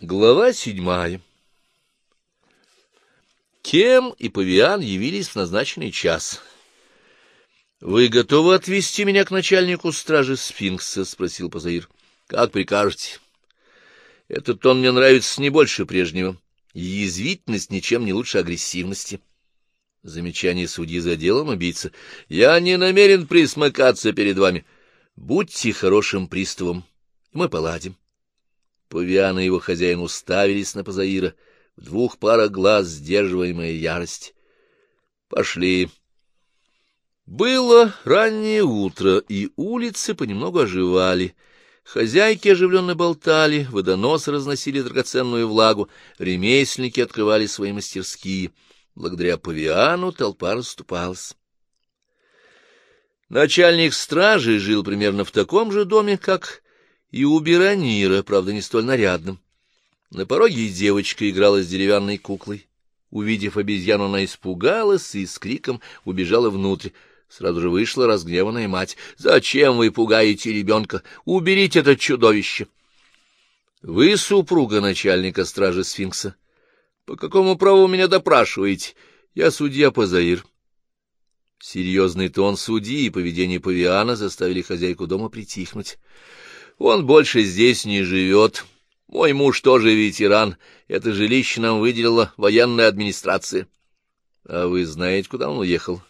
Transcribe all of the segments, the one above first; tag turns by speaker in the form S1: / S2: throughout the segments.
S1: Глава седьмая Кем и Павиан явились в назначенный час. — Вы готовы отвезти меня к начальнику стражи Сфинкса? — спросил Пазаир. — Как прикажете. Этот тон мне нравится не больше прежнего. Язвительность ничем не лучше агрессивности. Замечание судьи за делом убийца. — Я не намерен присмыкаться перед вами. Будьте хорошим приставом, мы поладим. Павиан и его хозяин уставились на Пазаира, в двух парах глаз сдерживаемая ярость. Пошли. Было раннее утро, и улицы понемногу оживали. Хозяйки оживленно болтали, водоносы разносили драгоценную влагу, ремесленники открывали свои мастерские. Благодаря павиану толпа расступалась. Начальник стражи жил примерно в таком же доме, как и у Беронира, правда, не столь нарядным. На пороге девочка играла с деревянной куклой. Увидев обезьяну, она испугалась и с криком убежала внутрь. Сразу же вышла разгневанная мать. — Зачем вы пугаете ребенка? Уберите это чудовище! — Вы супруга начальника стражи сфинкса. — По какому праву меня допрашиваете? Я судья Пазаир. Серьезный тон судьи и поведение павиана заставили хозяйку дома притихнуть. Он больше здесь не живет. Мой муж тоже ветеран. Это жилище нам выделила военная администрация. А вы знаете, куда он уехал?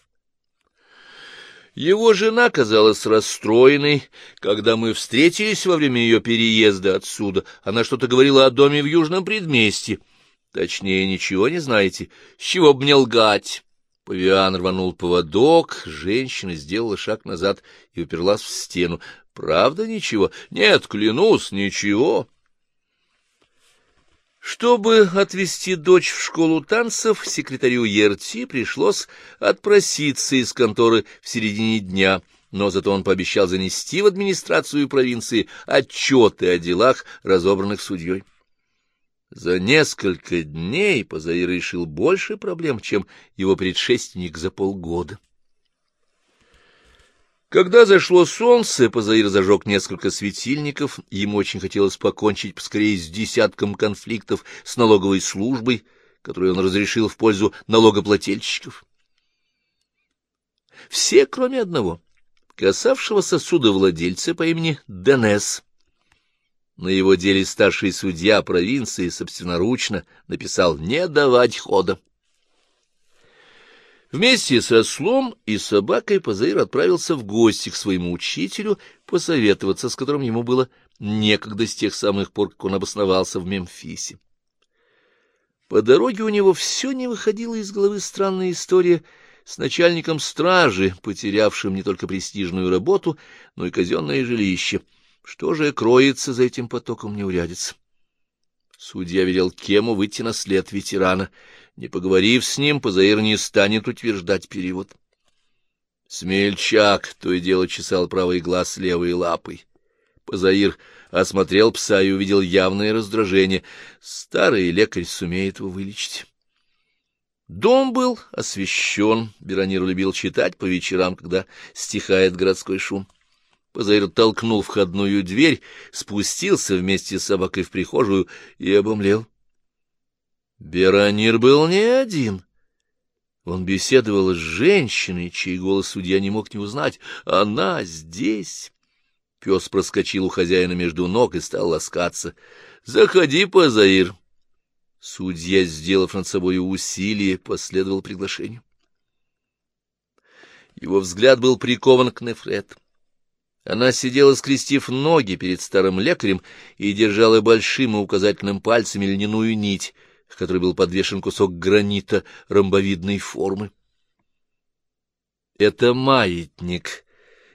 S1: Его жена казалась расстроенной, когда мы встретились во время ее переезда отсюда. Она что-то говорила о доме в Южном предместье. Точнее, ничего не знаете. С чего б мне лгать? Павиан рванул поводок, женщина сделала шаг назад и уперлась в стену. Правда ничего? Нет, клянусь, ничего. Чтобы отвезти дочь в школу танцев, секретарю Ерти пришлось отпроситься из конторы в середине дня, но зато он пообещал занести в администрацию провинции отчеты о делах, разобранных судьей. За несколько дней Позаир решил больше проблем, чем его предшественник за полгода. Когда зашло солнце, Позаир зажег несколько светильников, ему очень хотелось покончить поскорее с десятком конфликтов с налоговой службой, которую он разрешил в пользу налогоплательщиков. Все, кроме одного, касавшегося судовладельца по имени Денес. На его деле старший судья провинции собственноручно написал «не давать хода». Вместе со слом и собакой Пазаир отправился в гости к своему учителю посоветоваться, с которым ему было некогда с тех самых пор, как он обосновался в Мемфисе. По дороге у него все не выходило из головы странная история с начальником стражи, потерявшим не только престижную работу, но и казенное жилище. Что же кроется за этим потоком неурядиц? Судья велел Кему выйти на след ветерана — не поговорив с ним, Позаир не станет утверждать перевод. Смельчак то и дело чесал правый глаз левой лапой. Позаир осмотрел пса и увидел явное раздражение. Старый лекарь сумеет его вылечить. Дом был освещен. Беронир любил читать по вечерам, когда стихает городской шум. Позаир толкнул входную дверь, спустился вместе с собакой в прихожую и обомлел. Беронир был не один. Он беседовал с женщиной, чей голос судья не мог не узнать. Она здесь. Пес проскочил у хозяина между ног и стал ласкаться. — Заходи, Пазаир. Судья, сделав над собой усилие, последовал приглашению. Его взгляд был прикован к Нефрет. Она сидела, скрестив ноги перед старым лекарем, и держала большим и указательным пальцами льняную нить — к которой был подвешен кусок гранита ромбовидной формы. Это маятник.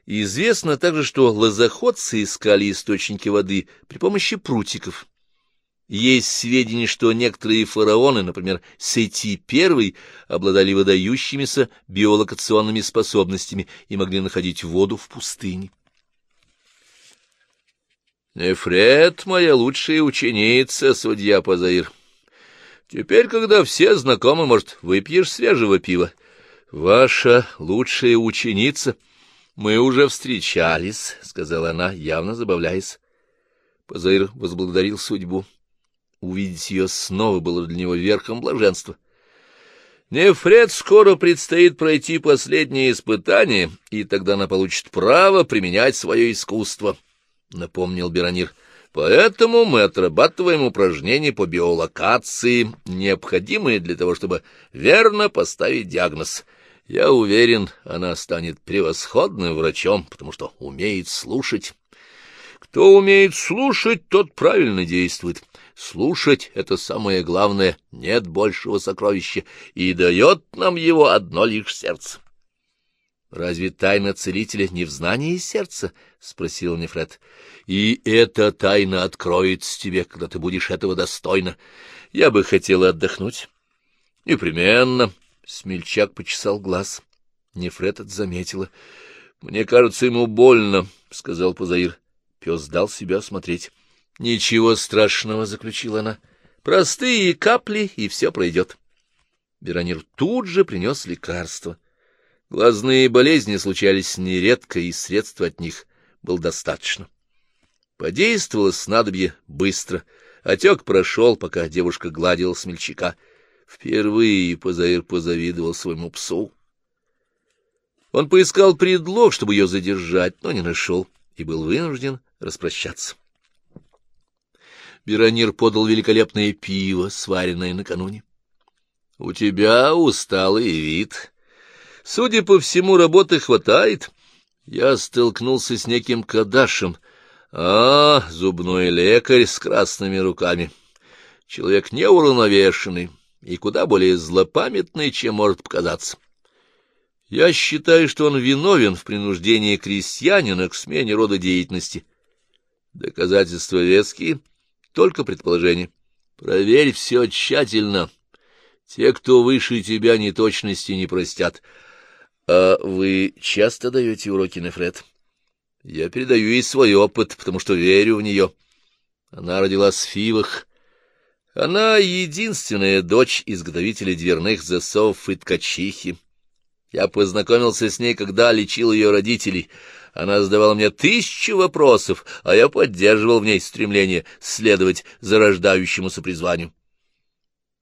S1: Известно также, что лозоходцы искали источники воды при помощи прутиков. Есть сведения, что некоторые фараоны, например, Сети I, обладали выдающимися биолокационными способностями и могли находить воду в пустыне. Нефред, моя лучшая ученица, судья Пазаир. Теперь, когда все знакомы, может, выпьешь свежего пива? Ваша лучшая ученица. Мы уже встречались, — сказала она, явно забавляясь. Позаир возблагодарил судьбу. увидеть ее снова было для него верхом блаженства. Нефред скоро предстоит пройти последнее испытание, и тогда она получит право применять свое искусство, — напомнил Беронир. Поэтому мы отрабатываем упражнения по биолокации, необходимые для того, чтобы верно поставить диагноз. Я уверен, она станет превосходным врачом, потому что умеет слушать. Кто умеет слушать, тот правильно действует. Слушать — это самое главное, нет большего сокровища, и дает нам его одно лишь сердце. — Разве тайна целителя не в знании сердца? — спросил Нефред. — И эта тайна откроется тебе, когда ты будешь этого достойна. Я бы хотела отдохнуть. — Непременно. Смельчак почесал глаз. Нефред это заметила. — Мне кажется, ему больно, — сказал Пузаир. Пес дал себя осмотреть. — Ничего страшного, — заключила она. — Простые капли, и все пройдет. Беронир тут же принес лекарство. Глазные болезни случались нередко, и средств от них было достаточно. Подействовало снадобье быстро. Отек прошел, пока девушка гладила смельчака. Впервые Позаир позавидовал своему псу. Он поискал предлог, чтобы ее задержать, но не нашел, и был вынужден распрощаться. Беронир подал великолепное пиво, сваренное накануне. — У тебя усталый вид. Судя по всему, работы хватает. Я столкнулся с неким кадашем. А, зубной лекарь с красными руками. Человек неуравновешенный и куда более злопамятный, чем может показаться. Я считаю, что он виновен в принуждении крестьянина к смене рода деятельности. Доказательства веские — только предположение. Проверь все тщательно. Те, кто выше тебя, неточности не простят. А вы часто даете уроки, Нефред? Я передаю ей свой опыт, потому что верю в нее. Она родилась в Фивах. Она единственная дочь изготовителя дверных засовов и ткачихи. Я познакомился с ней, когда лечил ее родителей — она задавала мне тысячи вопросов, а я поддерживал в ней стремление следовать зарождающемуся призванию.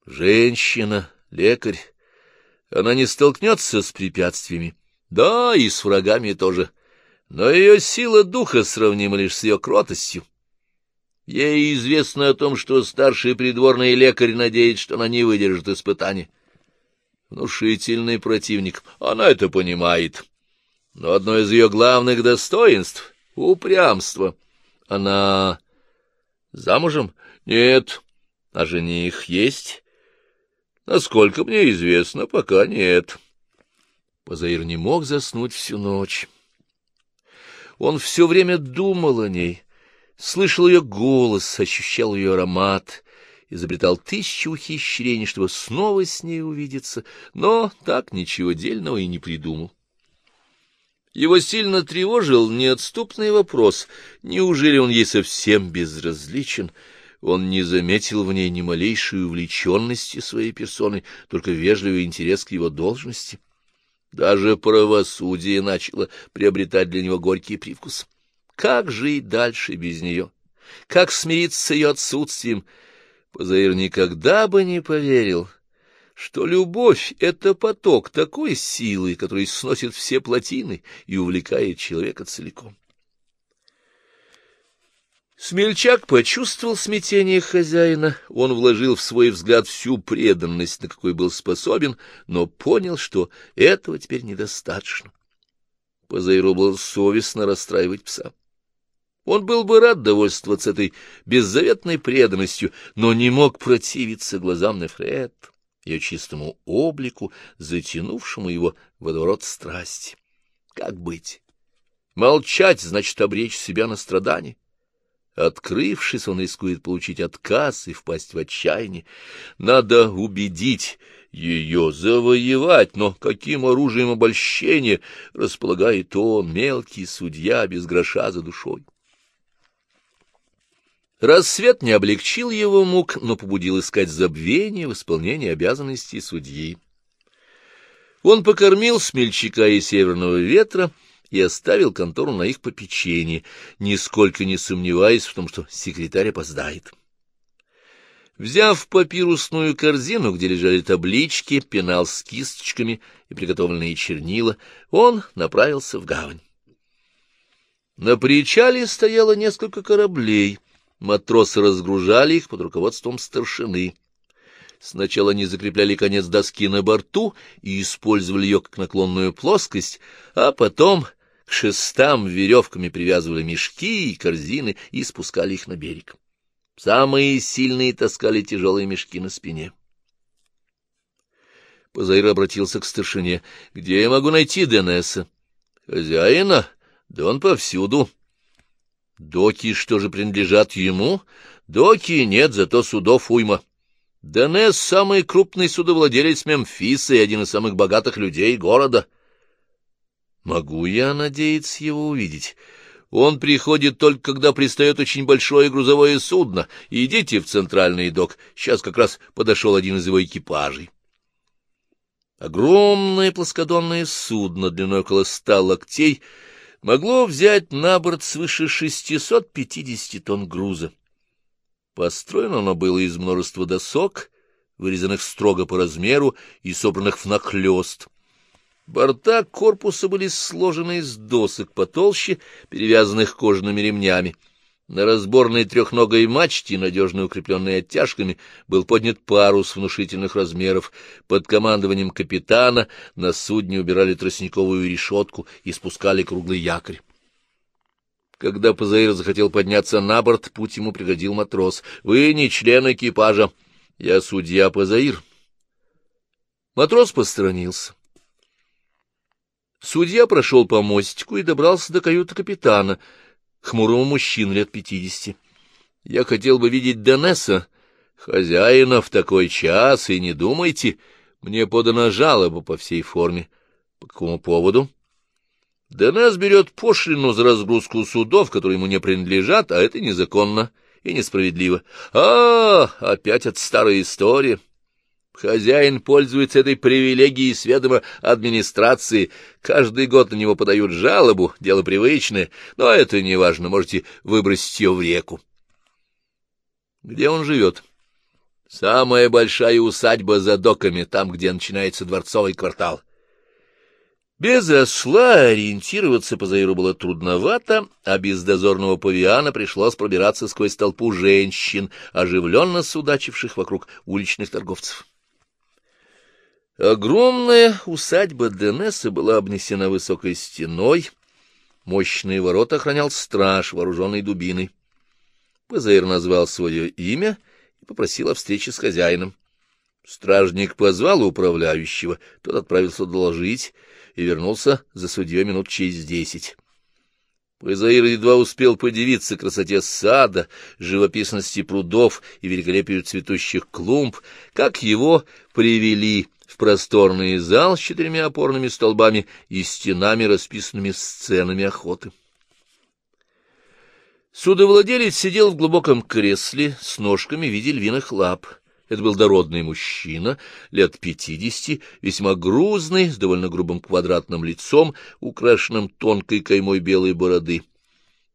S1: Женщина, лекарь, она не столкнется с препятствиями. Да, и с врагами тоже. Но ее сила духа сравнима лишь с ее кротостью. Ей известно о том, что старший придворный лекарь надеется, что она не выдержит испытания. Внушительный противник, она это понимает. Но одно из ее главных достоинств — упрямство. Она замужем? Нет. А жених есть? Насколько мне известно, пока нет. Позаир не мог заснуть всю ночь. Он все время думал о ней, слышал ее голос, ощущал ее аромат, изобретал тысячи ухищрений, чтобы снова с ней увидеться, но так ничего дельного и не придумал. Его сильно тревожил неотступный вопрос, неужели он ей совсем безразличен? Он не заметил в ней ни малейшей увлеченности своей персоны, только вежливый интерес к его должности. Даже правосудие начало приобретать для него горький привкус. Как жить дальше без нее? Как смириться с ее отсутствием? Позаир никогда бы не поверил, что любовь — это поток такой силы, который сносит все плотины и увлекает человека целиком. Смельчак почувствовал смятение хозяина, он вложил в свой взгляд всю преданность, на какой был способен, но понял, что этого теперь недостаточно. Позаиру было совестно расстраивать пса. Он был бы рад довольствоваться этой беззаветной преданностью, но не мог противиться глазам Нефред ее чистому облику, затянувшему его водоворот страсти. Как быть? Молчать значит обречь себя на страдание. Открывшись, он рискует получить отказ и впасть в отчаяние. Надо убедить ее, завоевать, но каким оружием обольщения располагает он, мелкий судья, без гроша за душой? Рассвет не облегчил его мук, но побудил искать забвение в исполнении обязанностей судьи. Он покормил смельчака и северного ветра и оставил контору на их попечении, нисколько не сомневаясь в том, что секретарь опоздает. Взяв папирусную корзину, где лежали таблички, пенал с кисточками и приготовленные чернила, он направился в гавань. На причале стояло несколько кораблей. Матросы разгружали их под руководством старшины. Сначала они закрепляли конец доски на борту и использовали ее как наклонную плоскость, а потом к шестам веревками привязывали мешки и корзины и спускали их на берег. Самые сильные таскали тяжелые мешки на спине. Позаир обратился к старшине. — Где я могу найти Денеса? — Хозяина? Да он повсюду. — Доки что же принадлежат ему? Доки нет, зато судов уйма. Денес — самый крупный судовладелец Мемфиса и один из самых богатых людей города. — Могу я надеяться его увидеть? — он приходит только, когда пристает очень большое грузовое судно. Идите в центральный док. Сейчас как раз подошел один из его экипажей. Огромное плоскодонное судно длиной около ста локтей могло взять на борт свыше 650 тонн груза. Построено оно было из множества досок, вырезанных строго по размеру и собранных в нахлёст. Борта корпуса были сложены из досок потолще, перевязанных кожаными ремнями. На разборной трехногой мачте, надежно укрепленной оттяжками, был поднят парус внушительных размеров. Под командованием капитана на судне убирали тростниковую решетку и спускали круглый якорь. Когда Пазаир захотел подняться на борт, путь ему пригодил матрос. — Вы не член экипажа. Я судья Пазаир. Матрос посторонился. Судья прошел по мостику и добрался до каюты капитана, хмурого мужчины лет пятидесяти. Я хотел бы видеть Денеса, хозяина в такой час, и не думайте, мне подана жалоба по всей форме. По какому поводу? Денес берет пошлину за разгрузку судов, которые ему не принадлежат, а это незаконно и несправедливо. А, опять от старой истории. Хозяин пользуется этой привилегией с ведома администрации. Каждый год на него подают жалобу, дело привычное, но это не важно, можете выбросить ее в реку. Где он живет? Самая большая усадьба за доками, там, где начинается дворцовый квартал. Без осла ориентироваться по Заиру было трудновато, а без дозорного павиана пришлось пробираться сквозь толпу женщин, оживленно судачивших вокруг уличных торговцев. Огромная усадьба Денеса была обнесена высокой стеной, мощные ворота охранял страж, вооруженный дубиной. Пазаир назвал свое имя и попросил о встрече с хозяином. Стражник позвал управляющего, тот отправился доложить и вернулся за судьей минут через десять. Пазаир едва успел подивиться красоте сада, живописности прудов и великолепию цветущих клумб, как его привели в просторный зал с четырьмя опорными столбами и стенами, расписанными сценами охоты. Судовладелец сидел в глубоком кресле с ножками в виде львиных лап. Это был дородный мужчина, лет пятидесяти, весьма грузный, с довольно грубым квадратным лицом, украшенным тонкой каймой белой бороды.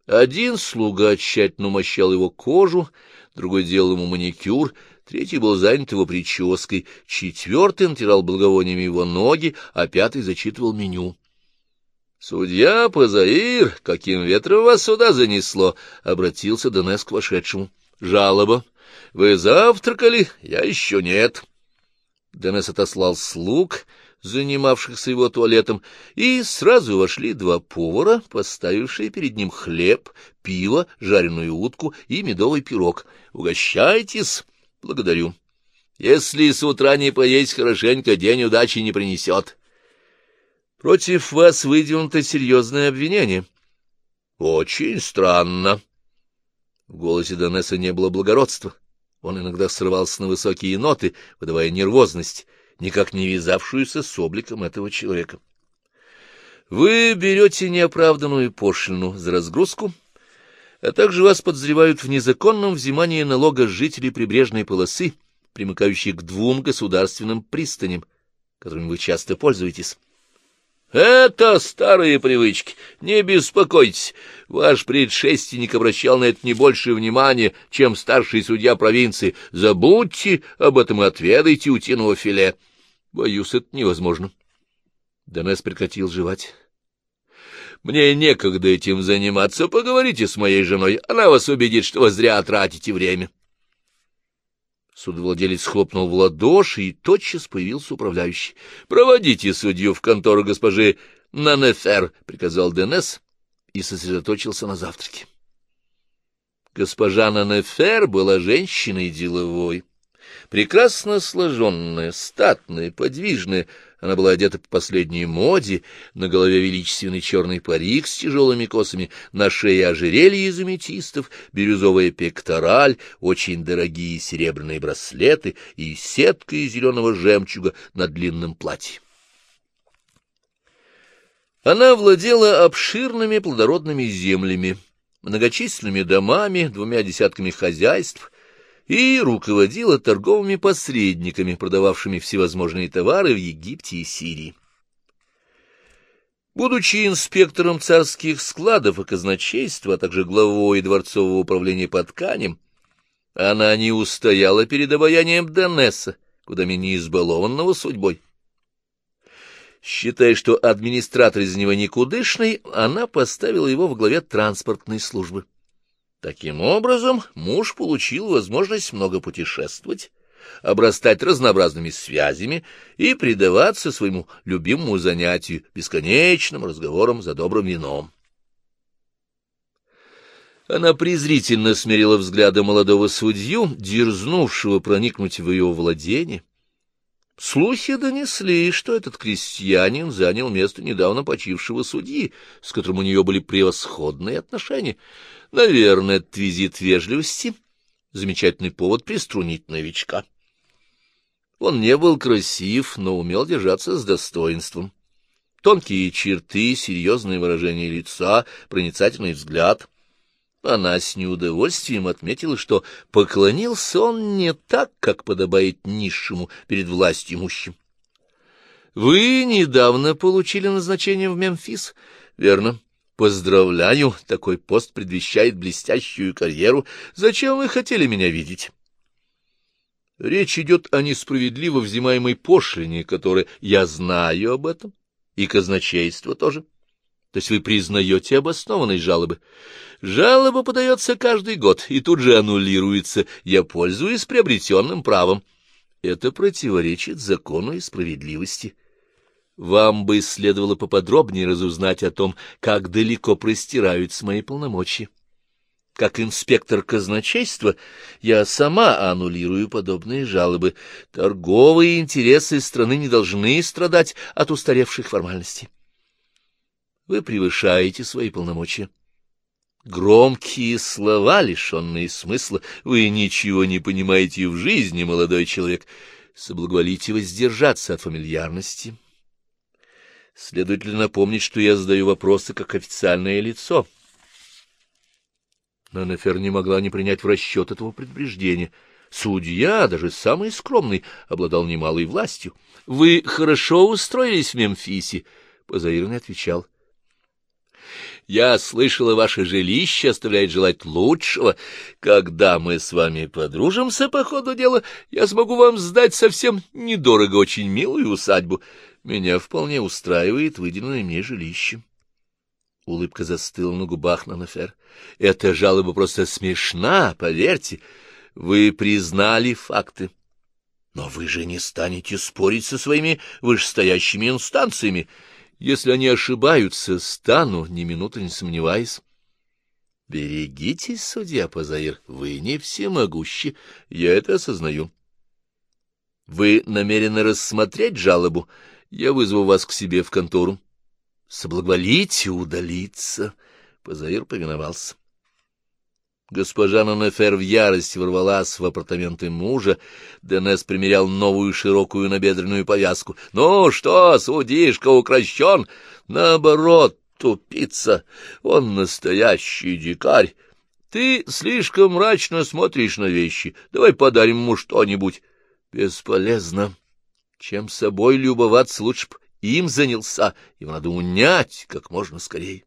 S1: Один слуга тщательно мощал его кожу, другой делал ему маникюр, третий был занят его прической, четвертый натирал благовониями его ноги, а пятый зачитывал меню. — Судья Пазаир, каким ветром вас сюда занесло? — обратился Денес к вошедшему. — Жалоба. Вы завтракали? Я еще нет. Денес отослал слуг, занимавшихся его туалетом, и сразу вошли два повара, поставившие перед ним хлеб, пиво, жареную утку и медовый пирог. «Угощайтесь!» Благодарю. Если с утра не поесть хорошенько, день удачи не принесет. Против вас выдвинуто серьезное обвинение. Очень странно. В голосе Донесса не было благородства. Он иногда срывался на высокие ноты, выдавая нервозность, никак не вязавшуюся с обликом этого человека. Вы берете неоправданную пошлину за разгрузку, а также вас подозревают в незаконном взимании налога жителей прибрежной полосы, примыкающей к двум государственным пристаням, которыми вы часто пользуетесь. Это старые привычки. Не беспокойтесь. Ваш предшественник обращал на это не больше внимания, чем старший судья провинции. Забудьте об этом и отведайте утиного филе. Боюсь, это невозможно. Денес прекратил жевать. Мне некогда этим заниматься. Поговорите с моей женой. Она вас убедит, что вы зря тратите время. Судовладелец хлопнул в ладоши, и тотчас появился управляющий. — Проводите судью в контору госпожи Нанефер, — приказал Денес и сосредоточился на завтраке. Госпожа Нанефер была женщиной деловой. Прекрасно сложенная, статная, подвижная, она была одета по последней моде, на голове величественный черный парик с тяжелыми косами, на шее ожерелье из аметистов, бирюзовая пектораль, очень дорогие серебряные браслеты и сетка из зеленого жемчуга на длинном платье. Она владела обширными плодородными землями, многочисленными домами, двумя десятками хозяйств и руководила торговыми посредниками, продававшими всевозможные товары в Египте и Сирии. Будучи инспектором царских складов и казначейства, а также главой дворцового управления по тканям, она не устояла перед обаянием Денесса, куда менее избалованного судьбой. Считая, что администратор из него никудышный, она поставила его в главе транспортной службы. Таким образом, муж получил возможность много путешествовать, обрастать разнообразными связями и предаваться своему любимому занятию, бесконечным разговорам за добрым вином. Она презрительно смирила взглядом молодого судью, дерзнувшего проникнуть в ее владение. Слухи донесли, что этот крестьянин занял место недавно почившего судьи, с которым у нее были превосходные отношения. Наверное, этот визит вежливости — замечательный повод приструнить новичка. Он не был красив, но умел держаться с достоинством. Тонкие черты, серьезное выражение лица, проницательный взгляд. Она с неудовольствием отметила, что поклонился он не так, как подобает низшему перед властью имущим. — Вы недавно получили назначение в Мемфис, верно? Поздравляю, такой пост предвещает блестящую карьеру. Зачем вы хотели меня видеть? Речь идет о несправедливо взимаемой пошлине, которая... Я знаю об этом, и казначейство тоже. То есть вы признаете обоснованность жалобы. Жалоба подается каждый год и тут же аннулируется. Я пользуюсь приобретенным правом. Это противоречит закону и справедливости. Вам бы следовало поподробнее разузнать о том, как далеко простираются мои полномочия. Как инспектор казначейства я сама аннулирую подобные жалобы. Торговые интересы страны не должны страдать от устаревших формальностей. Вы превышаете свои полномочия. Громкие слова, лишенные смысла, вы ничего не понимаете в жизни, молодой человек. Соблаговолите воздержаться от фамильярности. Следует ли напомнить, что я задаю вопросы как официальное лицо? Но Нефер не могла не принять в расчет этого предупреждения. Судья, даже самый скромный, обладал немалой властью. — Вы хорошо устроились в Мемфисе? — Позаир не отвечал. — Я слышала, ваше жилище оставляет желать лучшего. Когда мы с вами подружимся по ходу дела, я смогу вам сдать совсем недорого очень милую усадьбу. Меня вполне устраивает выделенное мне жилище. Улыбка застыла на губах Нанафер. Эта жалоба просто смешна, поверьте. Вы признали факты. Но вы же не станете спорить со своими вышестоящими инстанциями. Если они ошибаются, стану, ни минуты не сомневаясь. Берегитесь, судья Пазаир, вы не всемогущи, я это осознаю. Вы намерены рассмотреть жалобу? Я вызову вас к себе в контору. Соблаговолите удалиться. Позаир повиновался. Госпожа Нанефер в ярости ворвалась в апартаменты мужа. Денес примерял новую широкую набедренную повязку. — Ну что, судишка укращен? Наоборот, тупица. Он настоящий дикарь. Ты слишком мрачно смотришь на вещи. Давай подарим ему что-нибудь. Бесполезно. Чем собой любоваться, лучше б им занялся, его надо унять как можно скорее.